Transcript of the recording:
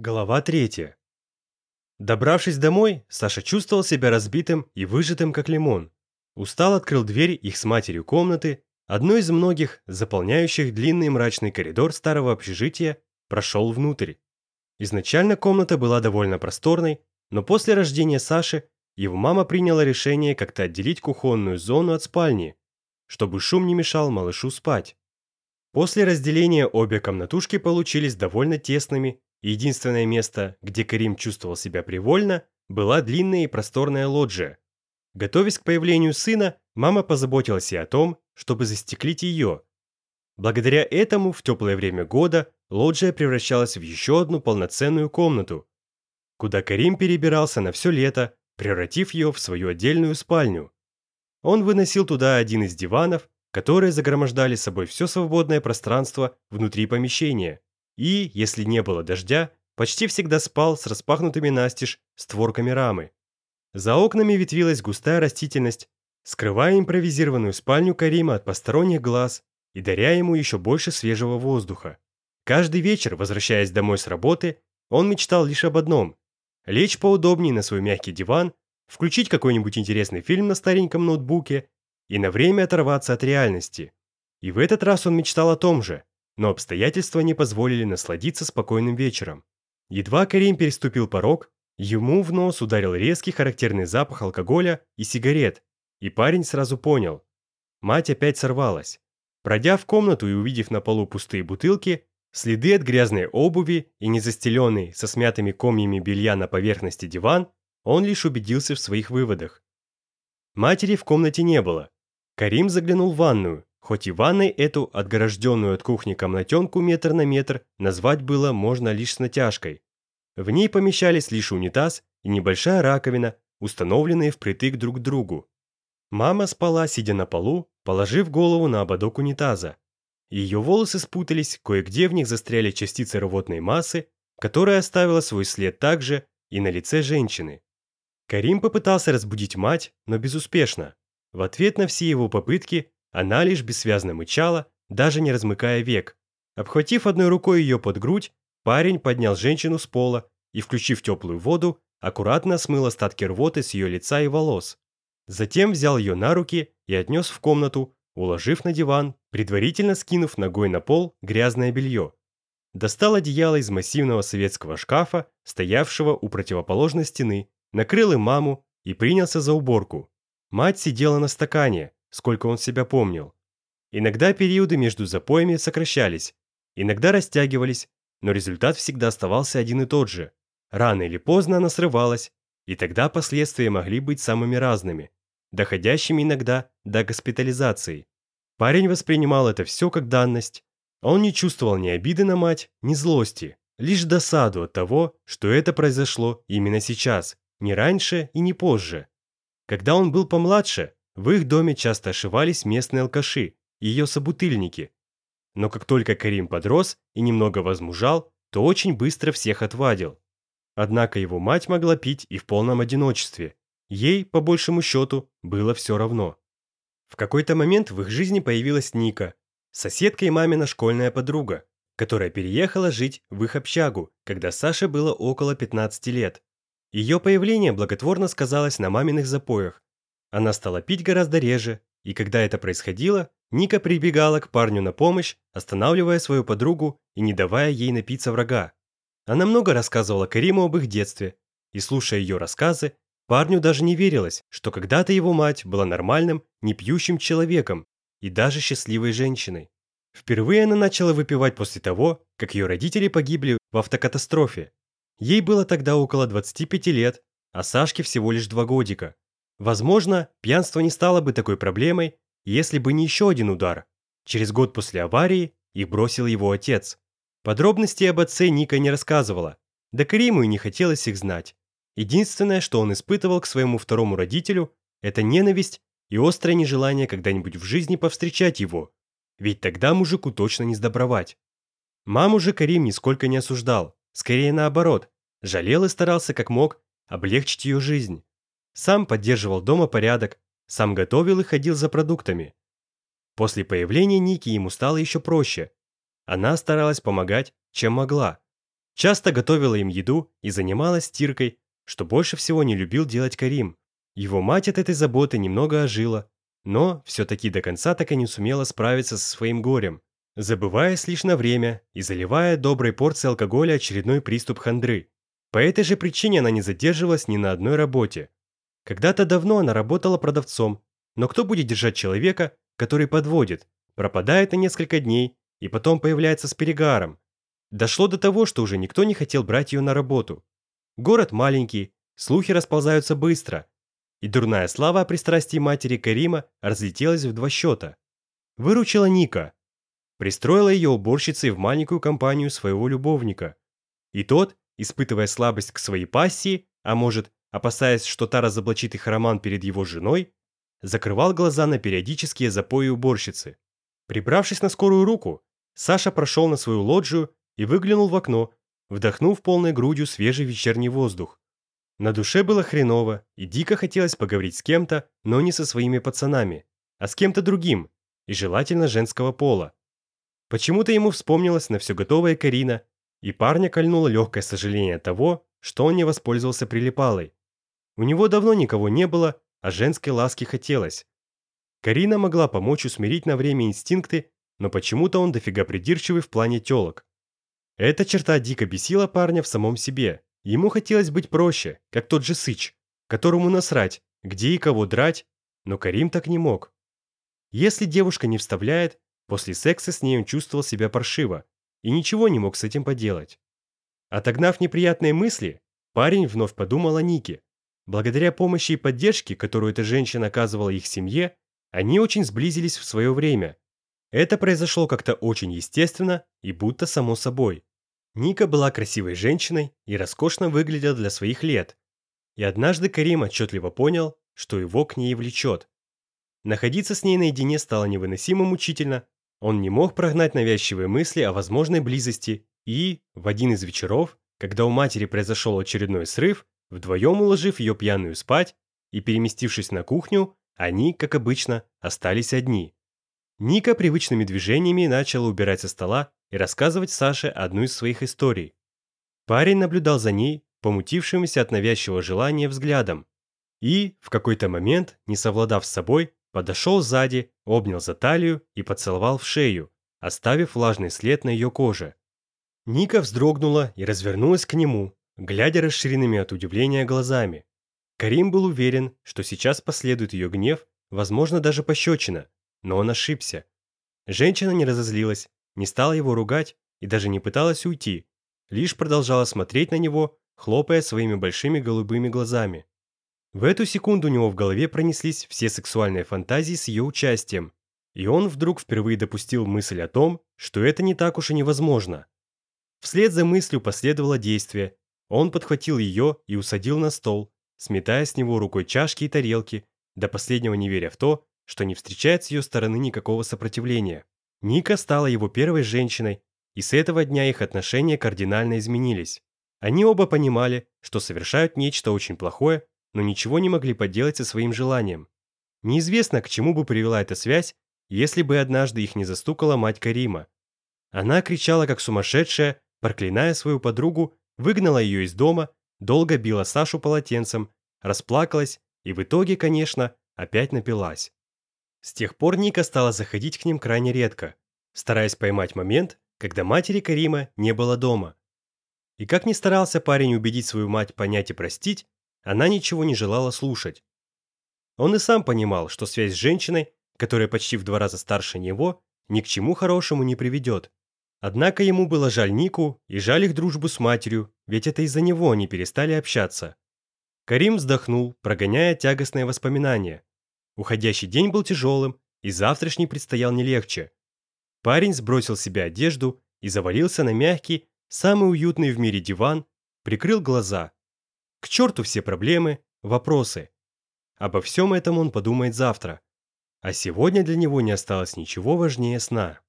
Глава 3. Добравшись домой, Саша чувствовал себя разбитым и выжатым, как лимон. Устал открыл дверь их с матерью комнаты, одной из многих, заполняющих длинный мрачный коридор старого общежития, прошел внутрь. Изначально комната была довольно просторной, но после рождения Саши его мама приняла решение как-то отделить кухонную зону от спальни, чтобы шум не мешал малышу спать. После разделения обе комнатушки получились довольно тесными Единственное место, где Карим чувствовал себя привольно, была длинная и просторная лоджия. Готовясь к появлению сына, мама позаботилась и о том, чтобы застеклить ее. Благодаря этому в теплое время года лоджия превращалась в еще одну полноценную комнату, куда Карим перебирался на все лето, превратив ее в свою отдельную спальню. Он выносил туда один из диванов, которые загромождали собой все свободное пространство внутри помещения – и, если не было дождя, почти всегда спал с распахнутыми настежь створками рамы. За окнами ветвилась густая растительность, скрывая импровизированную спальню Карима от посторонних глаз и даря ему еще больше свежего воздуха. Каждый вечер, возвращаясь домой с работы, он мечтал лишь об одном – лечь поудобнее на свой мягкий диван, включить какой-нибудь интересный фильм на стареньком ноутбуке и на время оторваться от реальности. И в этот раз он мечтал о том же – но обстоятельства не позволили насладиться спокойным вечером. Едва Карим переступил порог, ему в нос ударил резкий характерный запах алкоголя и сигарет, и парень сразу понял. Мать опять сорвалась. Пройдя в комнату и увидев на полу пустые бутылки, следы от грязной обуви и незастеленный со смятыми комьями белья на поверхности диван, он лишь убедился в своих выводах. Матери в комнате не было. Карим заглянул в ванную, Хоть и ванной эту, отгорожденную от кухни комнатенку метр на метр, назвать было можно лишь с натяжкой. В ней помещались лишь унитаз и небольшая раковина, установленные впритык друг к другу. Мама спала, сидя на полу, положив голову на ободок унитаза. Ее волосы спутались, кое-где в них застряли частицы рвотной массы, которая оставила свой след также и на лице женщины. Карим попытался разбудить мать, но безуспешно. В ответ на все его попытки она лишь бессвязно мычала, даже не размыкая век. Обхватив одной рукой ее под грудь, парень поднял женщину с пола и, включив теплую воду, аккуратно смыл остатки рвоты с ее лица и волос. Затем взял ее на руки и отнес в комнату, уложив на диван, предварительно скинув ногой на пол грязное белье. Достал одеяло из массивного советского шкафа, стоявшего у противоположной стены, накрыл им маму и принялся за уборку. Мать сидела на стакане, сколько он себя помнил. Иногда периоды между запоями сокращались, иногда растягивались, но результат всегда оставался один и тот же. Рано или поздно она срывалась, и тогда последствия могли быть самыми разными, доходящими иногда до госпитализации. Парень воспринимал это все как данность. А он не чувствовал ни обиды на мать, ни злости, лишь досаду от того, что это произошло именно сейчас, не раньше и не позже. Когда он был помладше, в их доме часто ошивались местные алкаши и ее собутыльники. Но как только Карим подрос и немного возмужал, то очень быстро всех отвадил. Однако его мать могла пить и в полном одиночестве. Ей, по большему счету, было все равно. В какой-то момент в их жизни появилась Ника, соседка и мамина школьная подруга, которая переехала жить в их общагу, когда Саше было около 15 лет. Ее появление благотворно сказалось на маминых запоях, она стала пить гораздо реже, и когда это происходило, Ника прибегала к парню на помощь, останавливая свою подругу и не давая ей напиться врага. Она много рассказывала Кариму об их детстве, и, слушая ее рассказы, парню даже не верилось, что когда-то его мать была нормальным, непьющим человеком и даже счастливой женщиной. Впервые она начала выпивать после того, как ее родители погибли в автокатастрофе. Ей было тогда около 25 лет, а Сашке всего лишь два годика – Возможно, пьянство не стало бы такой проблемой, если бы не еще один удар. Через год после аварии их бросил его отец. Подробности об отце Ника не рассказывала, да Кариму и не хотелось их знать. Единственное, что он испытывал к своему второму родителю, это ненависть и острое нежелание когда-нибудь в жизни повстречать его, ведь тогда мужику точно не сдобровать. Маму же Карим нисколько не осуждал, скорее наоборот, жалел и старался как мог облегчить ее жизнь сам поддерживал дома порядок, сам готовил и ходил за продуктами. После появления Ники ему стало еще проще. Она старалась помогать, чем могла. Часто готовила им еду и занималась стиркой, что больше всего не любил делать Карим. Его мать от этой заботы немного ожила, но все-таки до конца так и не сумела справиться со своим горем, забываясь лишь на время и заливая доброй порцией алкоголя очередной приступ хандры. По этой же причине она не задерживалась ни на одной работе – когда-то давно она работала продавцом, но кто будет держать человека, который подводит, пропадает на несколько дней и потом появляется с перегаром? Дошло до того, что уже никто не хотел брать ее на работу. Город маленький, слухи расползаются быстро, и дурная слава о пристрастии матери Карима разлетелась в два счета. Выручила Ника. Пристроила ее уборщицей в маленькую компанию своего любовника. И тот, испытывая слабость к своей пассии, а может, опасаясь, что та разоблачит их роман перед его женой, закрывал глаза на периодические запои уборщицы. Прибравшись на скорую руку, Саша прошел на свою лоджию и выглянул в окно, вдохнув полной грудью свежий вечерний воздух. На душе было хреново, и дико хотелось поговорить с кем-то, но не со своими пацанами, а с кем-то другим, и желательно женского пола. Почему-то ему вспомнилась на все готовая Карина, и парня кольнуло легкое сожаление того, что он не воспользовался прилипалой. У него давно никого не было, а женской ласки хотелось. Карина могла помочь усмирить на время инстинкты, но почему-то он дофига придирчивый в плане телок. Эта черта дико бесила парня в самом себе. Ему хотелось быть проще, как тот же Сыч, которому насрать, где и кого драть, но Карим так не мог. Если девушка не вставляет, после секса с ней он чувствовал себя паршиво и ничего не мог с этим поделать. Отогнав неприятные мысли, парень вновь подумал о Нике, Благодаря помощи и поддержке, которую эта женщина оказывала их семье, они очень сблизились в свое время. Это произошло как-то очень естественно и будто само собой. Ника была красивой женщиной и роскошно выглядела для своих лет. И однажды Карим отчетливо понял, что его к ней влечет. Находиться с ней наедине стало невыносимо мучительно, он не мог прогнать навязчивые мысли о возможной близости и, в один из вечеров, когда у матери произошел очередной срыв, Вдвоем уложив ее пьяную спать и переместившись на кухню, они, как обычно, остались одни. Ника привычными движениями начала убирать со стола и рассказывать Саше одну из своих историй. Парень наблюдал за ней, помутившимся от навязчивого желания взглядом, и, в какой-то момент, не совладав с собой, подошел сзади, обнял за талию и поцеловал в шею, оставив влажный след на ее коже. Ника вздрогнула и развернулась к нему, глядя расширенными от удивления глазами. Карим был уверен, что сейчас последует ее гнев, возможно, даже пощечина, но он ошибся. Женщина не разозлилась, не стала его ругать и даже не пыталась уйти, лишь продолжала смотреть на него, хлопая своими большими голубыми глазами. В эту секунду у него в голове пронеслись все сексуальные фантазии с ее участием, и он вдруг впервые допустил мысль о том, что это не так уж и невозможно. Вслед за мыслью последовало действие, он подхватил ее и усадил на стол, сметая с него рукой чашки и тарелки, до последнего не веря в то, что не встречает с ее стороны никакого сопротивления. Ника стала его первой женщиной, и с этого дня их отношения кардинально изменились. Они оба понимали, что совершают нечто очень плохое, но ничего не могли поделать со своим желанием. Неизвестно, к чему бы привела эта связь, если бы однажды их не застукала мать Карима. Она кричала как сумасшедшая, проклиная свою подругу выгнала ее из дома, долго била Сашу полотенцем, расплакалась и в итоге, конечно, опять напилась. С тех пор Ника стала заходить к ним крайне редко, стараясь поймать момент, когда матери Карима не было дома. И как ни старался парень убедить свою мать понять и простить, она ничего не желала слушать. Он и сам понимал, что связь с женщиной, которая почти в два раза старше него, ни к чему хорошему не приведет. Однако ему было жаль Нику и жаль их дружбу с матерью, ведь это из-за него они перестали общаться. Карим вздохнул, прогоняя тягостные воспоминания. Уходящий день был тяжелым, и завтрашний предстоял не легче. Парень сбросил с себя одежду и завалился на мягкий, самый уютный в мире диван, прикрыл глаза. К черту все проблемы, вопросы. Обо всем этом он подумает завтра. А сегодня для него не осталось ничего важнее сна.